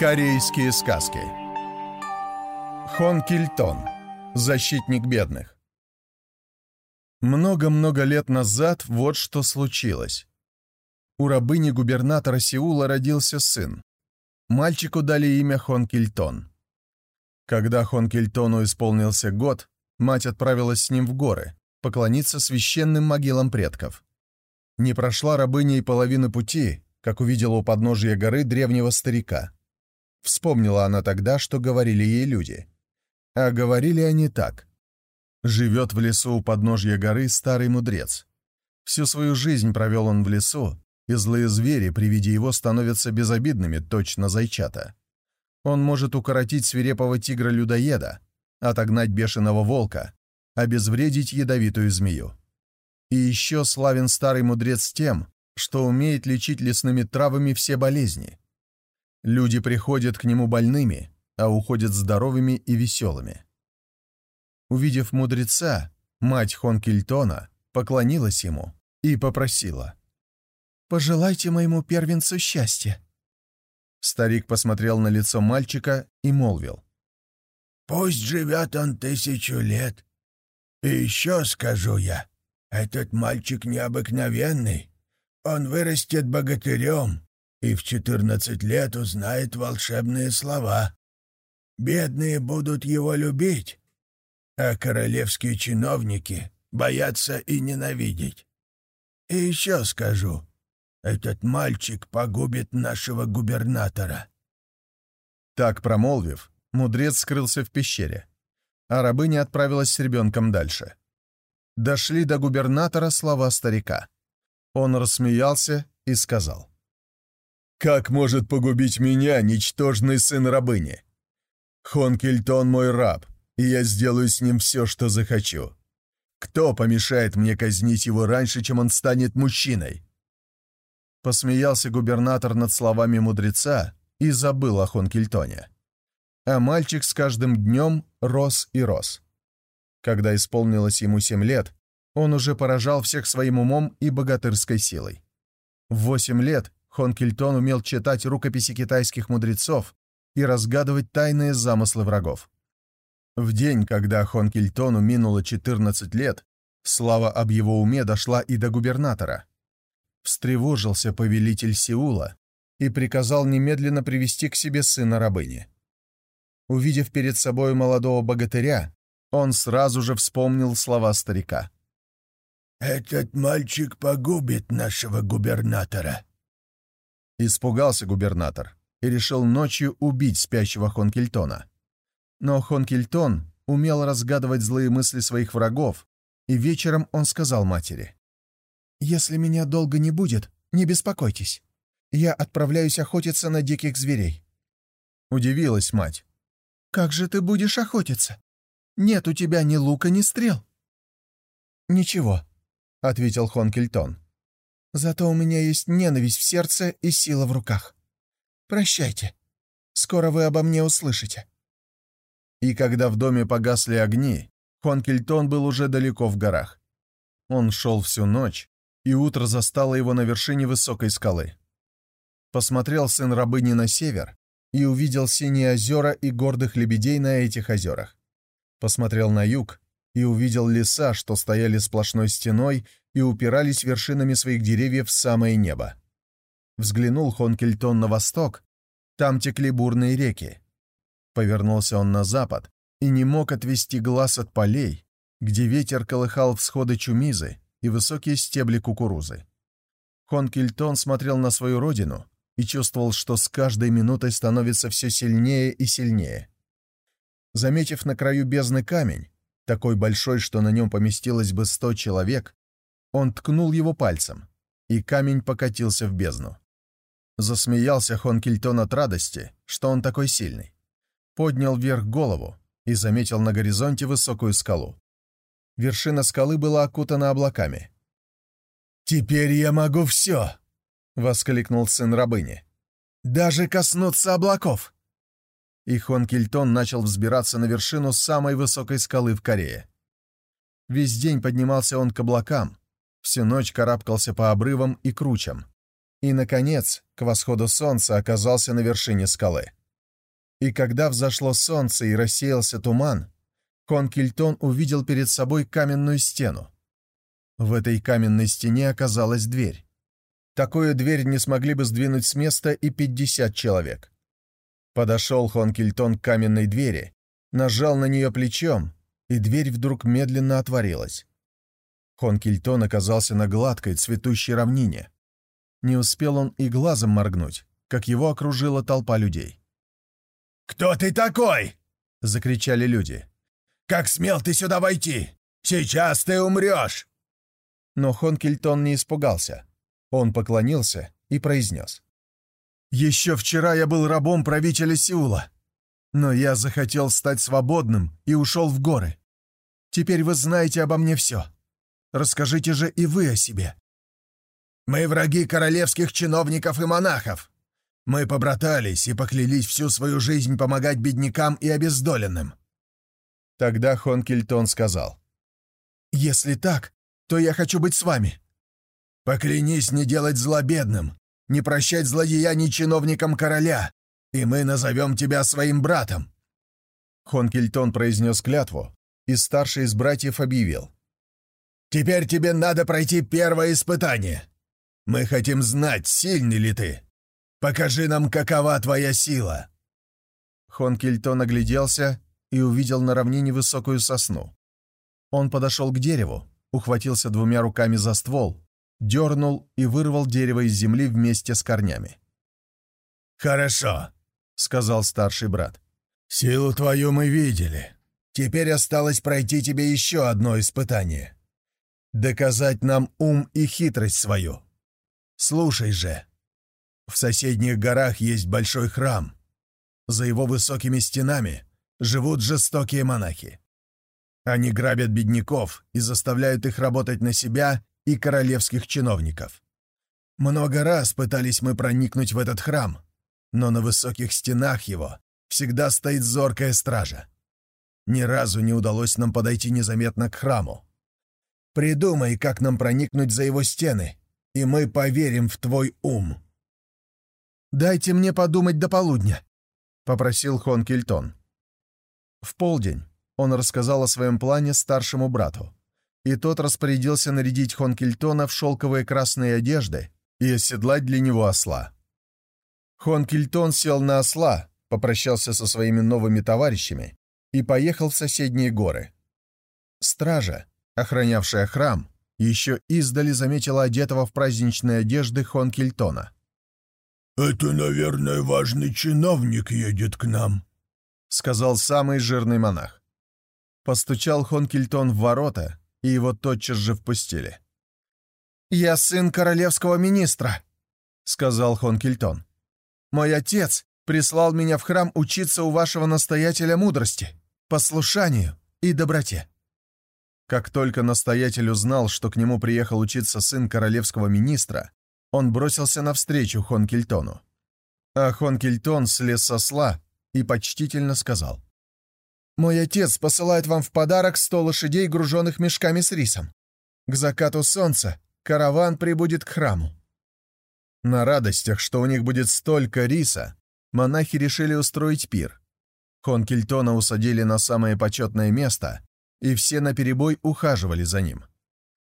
Корейские сказки Хон Кильтон. Защитник бедных. Много-много лет назад вот что случилось. У рабыни губернатора Сеула родился сын. Мальчику дали имя Хон Кильтон. Когда Хон Кильтону исполнился год, мать отправилась с ним в горы, поклониться священным могилам предков. Не прошла рабыня и половины пути, как увидела у подножия горы древнего старика. Вспомнила она тогда, что говорили ей люди. А говорили они так. Живет в лесу у подножья горы старый мудрец. Всю свою жизнь провел он в лесу, и злые звери при виде его становятся безобидными, точно зайчата. Он может укоротить свирепого тигра-людоеда, отогнать бешеного волка, обезвредить ядовитую змею. И еще славен старый мудрец тем, что умеет лечить лесными травами все болезни. Люди приходят к нему больными, а уходят здоровыми и веселыми. Увидев мудреца, мать Хонкельтона поклонилась ему и попросила. «Пожелайте моему первенцу счастья». Старик посмотрел на лицо мальчика и молвил. «Пусть живет он тысячу лет. И еще скажу я, этот мальчик необыкновенный. Он вырастет богатырем и в четырнадцать лет узнает волшебные слова. Бедные будут его любить, а королевские чиновники боятся и ненавидеть. И еще скажу, этот мальчик погубит нашего губернатора». Так промолвив, мудрец скрылся в пещере, а рабыня отправилась с ребенком дальше. Дошли до губернатора слова старика. Он рассмеялся и сказал. «Как может погубить меня, ничтожный сын рабыни? Хонкельтон мой раб, и я сделаю с ним все, что захочу. Кто помешает мне казнить его раньше, чем он станет мужчиной?» Посмеялся губернатор над словами мудреца и забыл о Хонкельтоне. А мальчик с каждым днем рос и рос. Когда исполнилось ему семь лет, он уже поражал всех своим умом и богатырской силой. В восемь лет Хонкельтон умел читать рукописи китайских мудрецов и разгадывать тайные замыслы врагов. В день, когда Хонкельтону минуло 14 лет, слава об его уме дошла и до губернатора. Встревожился повелитель Сеула и приказал немедленно привести к себе сына рабыни. Увидев перед собой молодого богатыря, он сразу же вспомнил слова старика. «Этот мальчик погубит нашего губернатора». Испугался губернатор и решил ночью убить спящего Хонкельтона. Но Хонкельтон умел разгадывать злые мысли своих врагов, и вечером он сказал матери. «Если меня долго не будет, не беспокойтесь. Я отправляюсь охотиться на диких зверей». Удивилась мать. «Как же ты будешь охотиться? Нет у тебя ни лука, ни стрел». «Ничего», — ответил Хонкельтон. «Зато у меня есть ненависть в сердце и сила в руках. Прощайте. Скоро вы обо мне услышите». И когда в доме погасли огни, Хонкельтон был уже далеко в горах. Он шел всю ночь, и утро застало его на вершине высокой скалы. Посмотрел сын рабыни на север и увидел синие озера и гордых лебедей на этих озерах. Посмотрел на юг и увидел леса, что стояли сплошной стеной и упирались вершинами своих деревьев в самое небо. Взглянул Хонкельтон на восток, там текли бурные реки. Повернулся он на запад и не мог отвести глаз от полей, где ветер колыхал всходы чумизы и высокие стебли кукурузы. Хонкельтон смотрел на свою родину и чувствовал, что с каждой минутой становится все сильнее и сильнее. Заметив на краю бездны камень, такой большой, что на нем поместилось бы сто человек, он ткнул его пальцем, и камень покатился в бездну. Засмеялся Хонкельтон от радости, что он такой сильный. Поднял вверх голову и заметил на горизонте высокую скалу. Вершина скалы была окутана облаками. «Теперь я могу все!» — воскликнул сын рабыни. «Даже коснуться облаков!» И Хон Кильтон начал взбираться на вершину самой высокой скалы в Корее. Весь день поднимался он к облакам, всю ночь карабкался по обрывам и кручам. И, наконец, к восходу солнца оказался на вершине скалы. И когда взошло солнце и рассеялся туман, Конкельтон увидел перед собой каменную стену. В этой каменной стене оказалась дверь. Такую дверь не смогли бы сдвинуть с места и 50 человек. Подошел Хонкельтон к каменной двери, нажал на нее плечом, и дверь вдруг медленно отворилась. Хонкельтон оказался на гладкой, цветущей равнине. Не успел он и глазом моргнуть, как его окружила толпа людей. «Кто ты такой?» — закричали люди. «Как смел ты сюда войти? Сейчас ты умрешь!» Но Хонкельтон не испугался. Он поклонился и произнес. «Еще вчера я был рабом правителя Сеула, но я захотел стать свободным и ушел в горы. Теперь вы знаете обо мне все. Расскажите же и вы о себе». «Мы враги королевских чиновников и монахов. Мы побратались и поклялись всю свою жизнь помогать беднякам и обездоленным». Тогда Хонкельтон сказал. «Если так, то я хочу быть с вами. Поклянись не делать зла бедным, не прощать злодеяний чиновникам короля, и мы назовем тебя своим братом». Хонкельтон произнес клятву, и старший из братьев объявил. «Теперь тебе надо пройти первое испытание. Мы хотим знать, сильный ли ты. Покажи нам, какова твоя сила». Хонкельтон огляделся и увидел на равнине высокую сосну. Он подошел к дереву, ухватился двумя руками за ствол дернул и вырвал дерево из земли вместе с корнями. «Хорошо», — сказал старший брат. «Силу твою мы видели. Теперь осталось пройти тебе еще одно испытание. Доказать нам ум и хитрость свою. Слушай же. В соседних горах есть большой храм. За его высокими стенами живут жестокие монахи. Они грабят бедняков и заставляют их работать на себя и королевских чиновников. Много раз пытались мы проникнуть в этот храм, но на высоких стенах его всегда стоит зоркая стража. Ни разу не удалось нам подойти незаметно к храму. Придумай, как нам проникнуть за его стены, и мы поверим в твой ум». «Дайте мне подумать до полудня», — попросил Хон Кельтон. В полдень он рассказал о своем плане старшему брату и тот распорядился нарядить Хонкельтона в шелковые красные одежды и оседлать для него осла. Хонкельтон сел на осла, попрощался со своими новыми товарищами и поехал в соседние горы. Стража, охранявшая храм, еще издали заметила одетого в праздничные одежды Хонкельтона. «Это, наверное, важный чиновник едет к нам», — сказал самый жирный монах. Постучал Хонкельтон в ворота, и его тотчас же впустили. «Я сын королевского министра», — сказал Хонкельтон. «Мой отец прислал меня в храм учиться у вашего настоятеля мудрости, послушанию и доброте». Как только настоятель узнал, что к нему приехал учиться сын королевского министра, он бросился навстречу Хонкельтону. А Хонкельтон слез со сла и почтительно сказал. Мой отец посылает вам в подарок сто лошадей, груженных мешками с рисом. К закату солнца караван прибудет к храму». На радостях, что у них будет столько риса, монахи решили устроить пир. Хонкельтона усадили на самое почетное место, и все наперебой ухаживали за ним.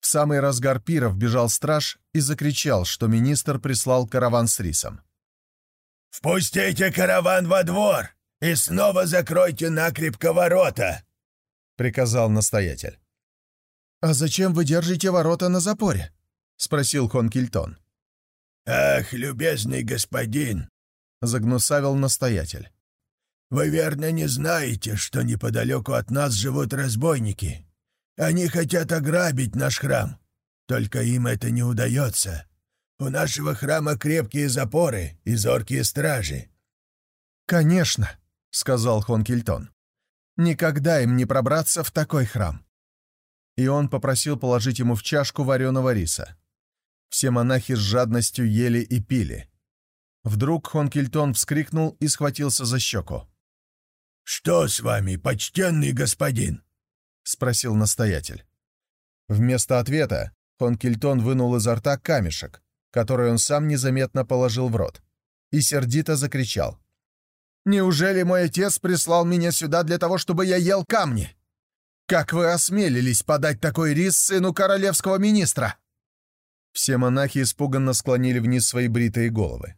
В самый разгар пира вбежал страж и закричал, что министр прислал караван с рисом. «Впустите караван во двор!» И снова закройте накрепко ворота!» — приказал настоятель. «А зачем вы держите ворота на запоре?» — спросил Хонкельтон. «Ах, любезный господин!» — загнусавил настоятель. «Вы верно не знаете, что неподалеку от нас живут разбойники. Они хотят ограбить наш храм. Только им это не удается. У нашего храма крепкие запоры и зоркие стражи». «Конечно!» — сказал Хонкельтон. «Никогда им не пробраться в такой храм». И он попросил положить ему в чашку вареного риса. Все монахи с жадностью ели и пили. Вдруг Хонкельтон вскрикнул и схватился за щеку. «Что с вами, почтенный господин?» — спросил настоятель. Вместо ответа Хонкельтон вынул изо рта камешек, который он сам незаметно положил в рот, и сердито закричал. «Неужели мой отец прислал меня сюда для того, чтобы я ел камни? Как вы осмелились подать такой рис сыну королевского министра?» Все монахи испуганно склонили вниз свои бритые головы.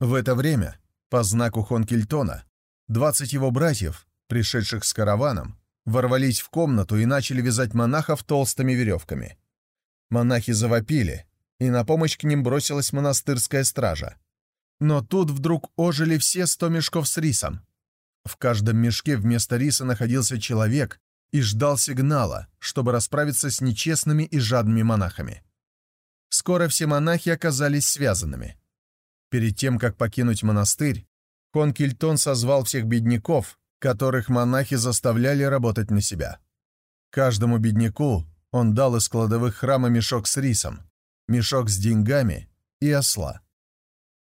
В это время, по знаку Хонкельтона, двадцать его братьев, пришедших с караваном, ворвались в комнату и начали вязать монахов толстыми веревками. Монахи завопили, и на помощь к ним бросилась монастырская стража. Но тут вдруг ожили все сто мешков с рисом. В каждом мешке вместо риса находился человек и ждал сигнала, чтобы расправиться с нечестными и жадными монахами. Скоро все монахи оказались связанными. Перед тем, как покинуть монастырь, Конкельтон созвал всех бедняков, которых монахи заставляли работать на себя. Каждому бедняку он дал из кладовых храма мешок с рисом, мешок с деньгами и осла.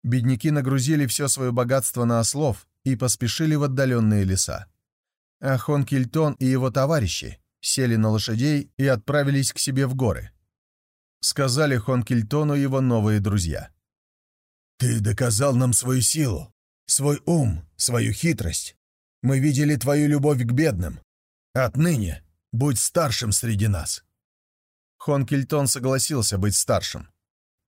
Бедняки нагрузили все свое богатство на ослов и поспешили в отдаленные леса. А Хонкельтон и его товарищи сели на лошадей и отправились к себе в горы. Сказали Хонкельтону его новые друзья. «Ты доказал нам свою силу, свой ум, свою хитрость. Мы видели твою любовь к бедным. Отныне будь старшим среди нас». Хонкельтон согласился быть старшим.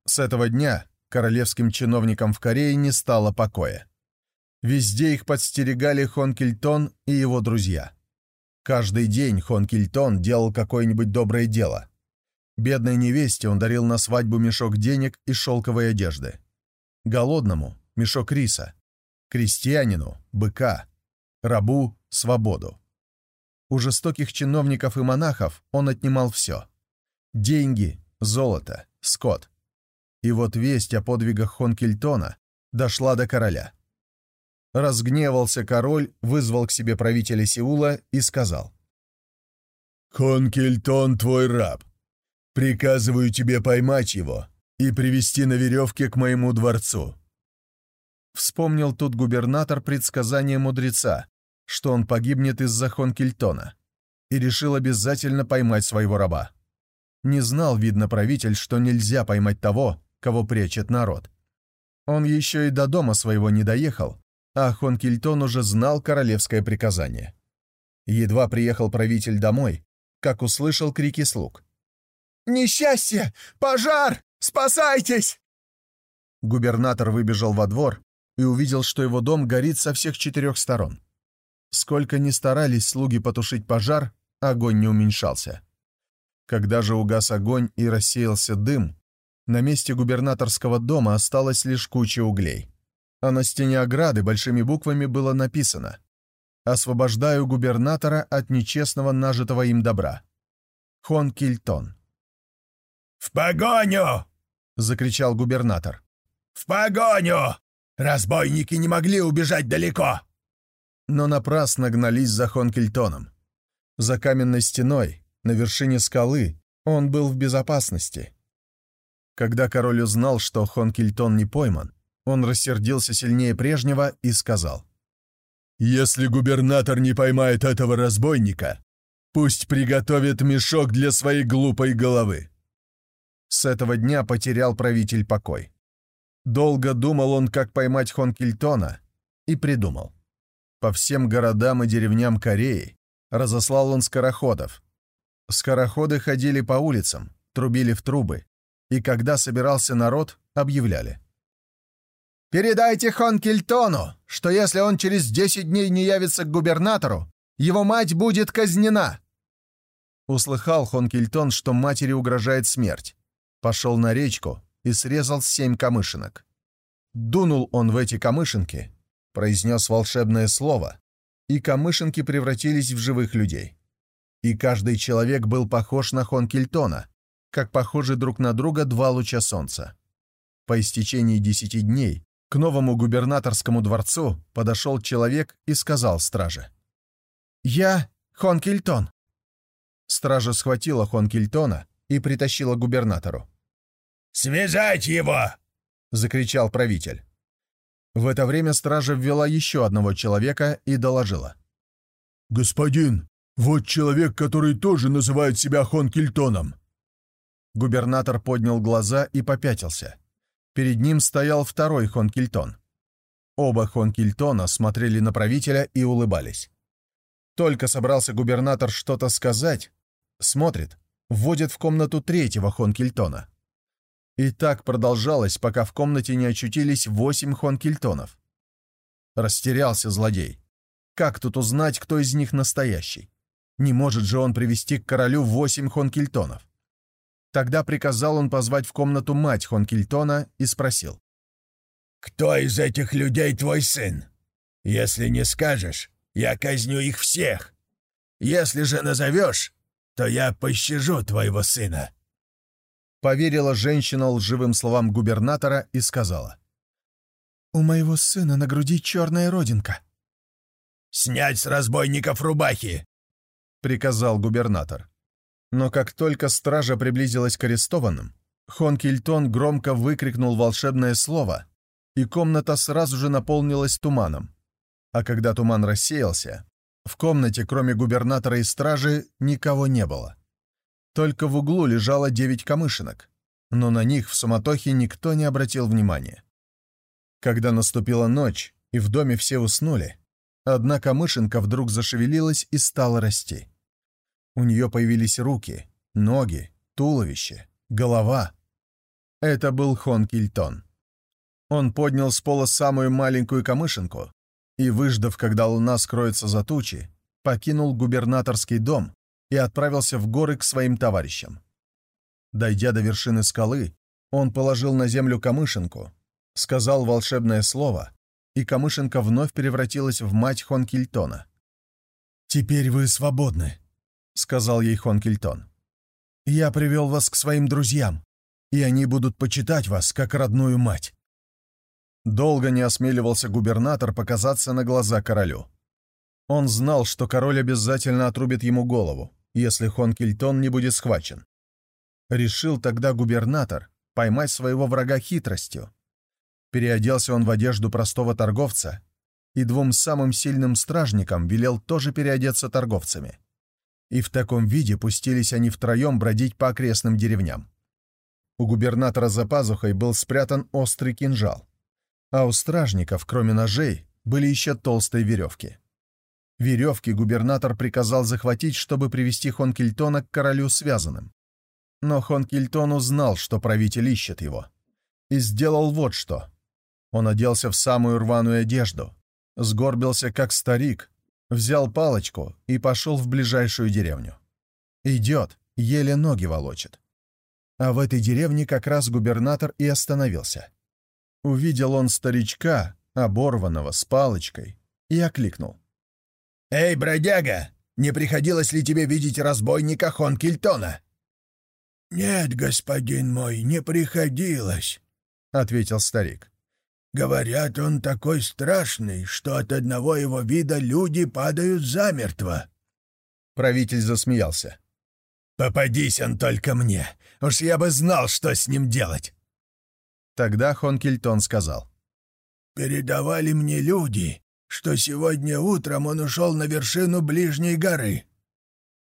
С этого дня королевским чиновникам в Корее не стало покоя. Везде их подстерегали Хонкельтон и его друзья. Каждый день Хонкельтон делал какое-нибудь доброе дело. Бедной невесте он дарил на свадьбу мешок денег и шелковой одежды. Голодному — мешок риса. Крестьянину — быка. Рабу — свободу. У жестоких чиновников и монахов он отнимал все. Деньги, золото, скот. И вот весть о подвигах Хонкельтона дошла до короля. Разгневался король, вызвал к себе правителя Сеула и сказал. «Хонкельтон твой раб. Приказываю тебе поймать его и привести на веревке к моему дворцу». Вспомнил тут губернатор предсказание мудреца, что он погибнет из-за Хонкельтона, и решил обязательно поймать своего раба. Не знал, видно, правитель, что нельзя поймать того, кого прячет народ. Он еще и до дома своего не доехал, а Хонкельтон уже знал королевское приказание. Едва приехал правитель домой, как услышал крики слуг. «Несчастье! Пожар! Спасайтесь!» Губернатор выбежал во двор и увидел, что его дом горит со всех четырех сторон. Сколько ни старались слуги потушить пожар, огонь не уменьшался. Когда же угас огонь и рассеялся дым, на месте губернаторского дома осталась лишь куча углей. А на стене ограды большими буквами было написано «Освобождаю губернатора от нечестного нажитого им добра. Хон Кильтон». «В погоню!» — закричал губернатор. «В погоню! Разбойники не могли убежать далеко!» Но напрасно гнались за Хонкельтоном. За каменной стеной, на вершине скалы, он был в безопасности. Когда король узнал, что Хонкельтон не пойман, он рассердился сильнее прежнего и сказал. «Если губернатор не поймает этого разбойника, пусть приготовит мешок для своей глупой головы». С этого дня потерял правитель покой. Долго думал он, как поймать Хонкельтона, и придумал. По всем городам и деревням Кореи разослал он скороходов. Скороходы ходили по улицам, трубили в трубы, и когда собирался народ, объявляли. «Передайте Хонкельтону, что если он через десять дней не явится к губернатору, его мать будет казнена!» Услыхал Хонкельтон, что матери угрожает смерть. Пошел на речку и срезал семь камышинок. Дунул он в эти камышинки, произнес волшебное слово, и камышинки превратились в живых людей. И каждый человек был похож на Хонкельтона, как похожи друг на друга два луча солнца. По истечении десяти дней к новому губернаторскому дворцу подошел человек и сказал страже. «Я Хонкельтон». Стража схватила Хонкельтона и притащила к губернатору. «Связать его!» — закричал правитель. В это время стража ввела еще одного человека и доложила. «Господин, Вот человек, который тоже называет себя Хонкельтоном». Губернатор поднял глаза и попятился. Перед ним стоял второй Хонкельтон. Оба Хонкельтона смотрели на правителя и улыбались. Только собрался губернатор что-то сказать, смотрит, вводит в комнату третьего Хонкельтона. И так продолжалось, пока в комнате не очутились восемь Хонкельтонов. Растерялся злодей. Как тут узнать, кто из них настоящий? Не может же он привести к королю восемь Хонкельтонов. Тогда приказал он позвать в комнату мать Хонкельтона и спросил. «Кто из этих людей твой сын? Если не скажешь, я казню их всех. Если же назовешь, то я пощажу твоего сына». Поверила женщина лживым словам губернатора и сказала. «У моего сына на груди черная родинка». «Снять с разбойников рубахи!» — приказал губернатор. Но как только стража приблизилась к арестованным, Хон Кильтон громко выкрикнул волшебное слово, и комната сразу же наполнилась туманом. А когда туман рассеялся, в комнате, кроме губернатора и стражи, никого не было. Только в углу лежало девять камышинок, но на них в суматохе никто не обратил внимания. Когда наступила ночь, и в доме все уснули, одна камышинка вдруг зашевелилась и стала расти. У нее появились руки, ноги, туловище, голова. Это был Хон Кильтон. Он поднял с пола самую маленькую камышинку и, выждав, когда луна скроется за тучи, покинул губернаторский дом и отправился в горы к своим товарищам. Дойдя до вершины скалы, он положил на землю камышинку, сказал волшебное слово, и камышинка вновь превратилась в мать Хонкильтона. «Теперь вы свободны», — сказал ей Хонкильтон. «Я привел вас к своим друзьям, и они будут почитать вас как родную мать. Долго не осмеливался губернатор показаться на глаза королю. Он знал, что король обязательно отрубит ему голову, если Хон Кильтон не будет схвачен. Решил тогда губернатор поймать своего врага хитростью. Переоделся он в одежду простого торговца и двум самым сильным стражникам велел тоже переодеться торговцами. И в таком виде пустились они втроем бродить по окрестным деревням. У губернатора за пазухой был спрятан острый кинжал а у стражников, кроме ножей, были еще толстые веревки. Веревки губернатор приказал захватить, чтобы привести Хонкельтона к королю связанным. Но Хонкельтон узнал, что правитель ищет его, и сделал вот что. Он оделся в самую рваную одежду, сгорбился как старик, взял палочку и пошел в ближайшую деревню. Идет, еле ноги волочит. А в этой деревне как раз губернатор и остановился. Увидел он старичка, оборванного, с палочкой, и окликнул. «Эй, бродяга, не приходилось ли тебе видеть разбойника Хонкельтона?» «Нет, господин мой, не приходилось», — ответил старик. «Говорят, он такой страшный, что от одного его вида люди падают замертво». Правитель засмеялся. «Попадись он только мне, уж я бы знал, что с ним делать. Тогда Хонкельтон сказал. «Передавали мне люди, что сегодня утром он ушел на вершину ближней горы».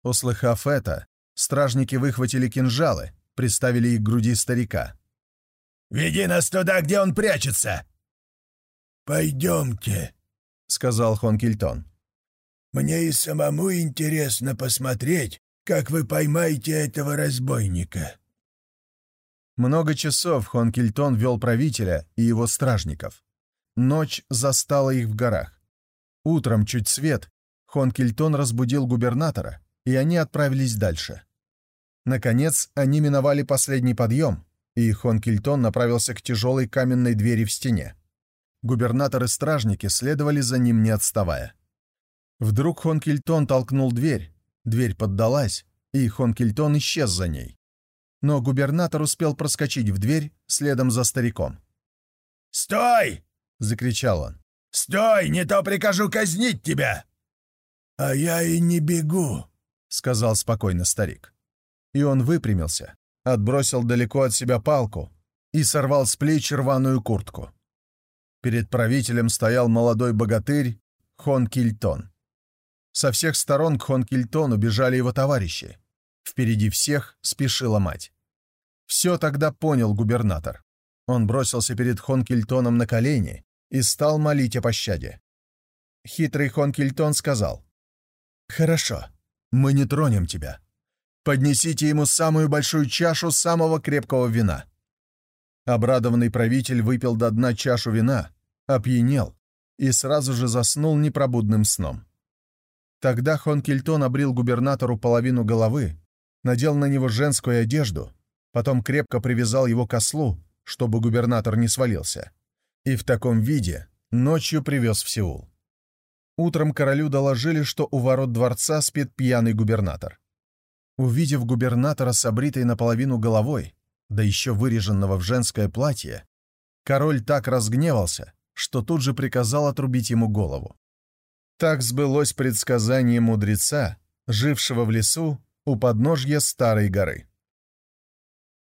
Услыхав это, стражники выхватили кинжалы, приставили их к груди старика. «Веди нас туда, где он прячется!» «Пойдемте», — сказал Хонкельтон. «Мне и самому интересно посмотреть, как вы поймаете этого разбойника». Много часов Хонкельтон вел правителя и его стражников. Ночь застала их в горах. Утром, чуть свет, Хонкельтон разбудил губернатора, и они отправились дальше. Наконец, они миновали последний подъем, и Хонкельтон направился к тяжелой каменной двери в стене. Губернатор и стражники следовали за ним, не отставая. Вдруг Хонкельтон толкнул дверь, дверь поддалась, и Хонкельтон исчез за ней но губернатор успел проскочить в дверь следом за стариком. «Стой!» — закричал он. «Стой! Не то прикажу казнить тебя!» «А я и не бегу», — сказал спокойно старик. И он выпрямился, отбросил далеко от себя палку и сорвал с плеч рваную куртку. Перед правителем стоял молодой богатырь Хон Кильтон. Со всех сторон к Хонкельтону бежали его товарищи. Впереди всех спешила мать. Все тогда понял губернатор. Он бросился перед Хонкельтоном на колени и стал молить о пощаде. Хитрый Хонкельтон сказал, «Хорошо, мы не тронем тебя. Поднесите ему самую большую чашу самого крепкого вина». Обрадованный правитель выпил до дна чашу вина, опьянел и сразу же заснул непробудным сном. Тогда Хонкельтон обрил губернатору половину головы, надел на него женскую одежду, потом крепко привязал его к ослу, чтобы губернатор не свалился, и в таком виде ночью привез в Сеул. Утром королю доложили, что у ворот дворца спит пьяный губернатор. Увидев губернатора с обритой наполовину головой, да еще выреженного в женское платье, король так разгневался, что тут же приказал отрубить ему голову. Так сбылось предсказание мудреца, жившего в лесу у подножья Старой горы.